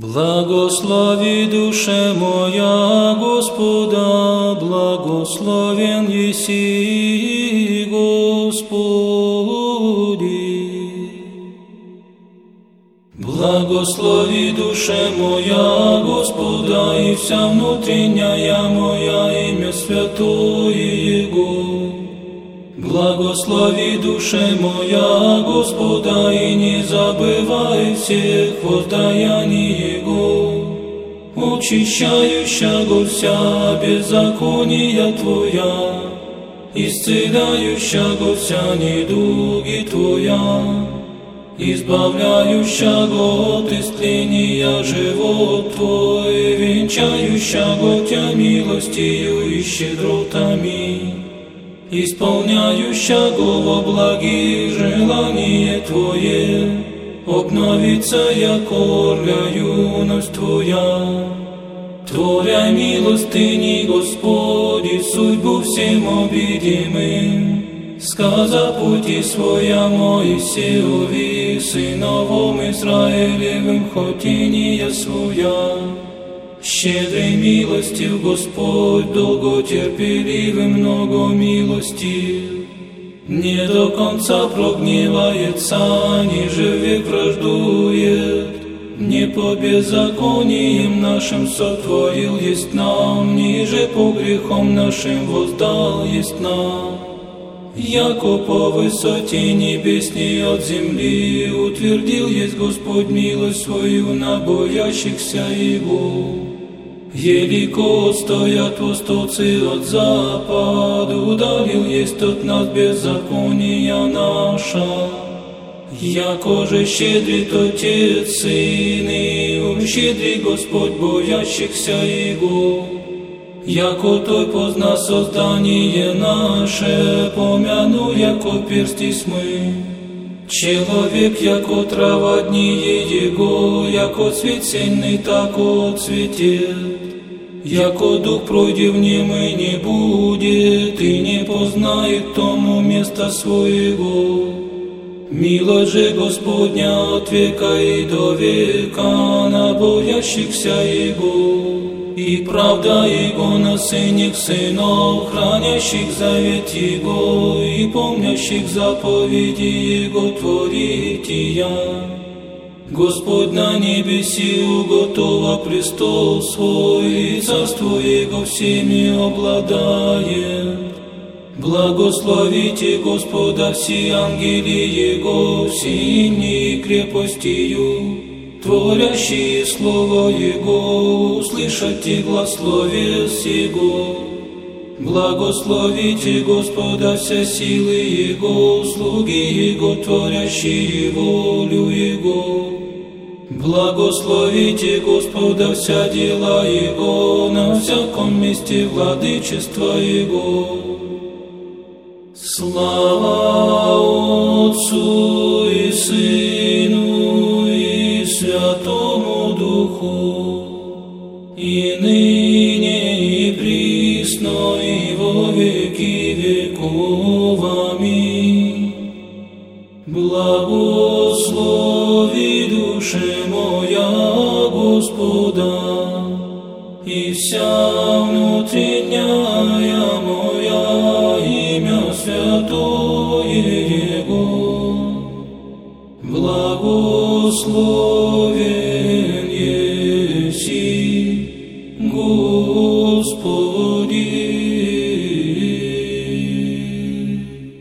Благослови душе моя Господа, благословен еси Господи. Благослови душе моя Господа и вся внутренняя моя имя святое Его. Благослови душе моя Господа и не забывай всех воздаяний Его, очищающего вся беззакония Твоя, исцеляющего вся недуги Твоя, избавляющего от истления живот Твой, венчающего Тя милостью и щедротами исполняющего во благих желание Твое, обновится якорля юность Твоя. Творя милостыни, Господи, судьбу всем обидимым, сказа пути своя Моисеови, сыновом Израилевым, хотиния своя. Щедрой милостью Господь, долготерпеливым, много милостив. Не до конца прогневается, ниже век враждует. Не по беззакониям нашим сотворил есть нам, ниже по грехом нашим воздал есть нам. Яко по высоте небесней от земли утвердил есть Господь милость свою на боящихся Его. Елико стоят восточцы от западу, удалил есть от нас беззакония наша. Яко же щедрит Отец Сын, и щедрый Господь боящихся Его. Яко Той позна создание наше, помяну, яко персти мы. Человек, яко трава дни Его, яко цвет сенный, тако цветет. Яко дух пройдет в нем и не будет, и не познает тому места своего. Мило же Господня от века и до века на боящихся Его. И правда Его на сыних сынов, хранящих завет Его и помнящих заповеди Его творития. Господь на небеси уготова престол свой, и царство Его всеми обладает. Благословите Господа все ангели Его, синей крепостью, творящие Слово Его, услышите глаз словес Его. Благословите Господа все силы Его, слуги Его, творящие волю Его. Благословите Господа вся дела Его, на всяком месте владычества Его. Слава Отцу и Сыну Духу, и ныне и присно и во веки веков. Аминь. Благослови душе моя Господа, и вся внутренняя моя имя святое Его. Благословен еси, Господи.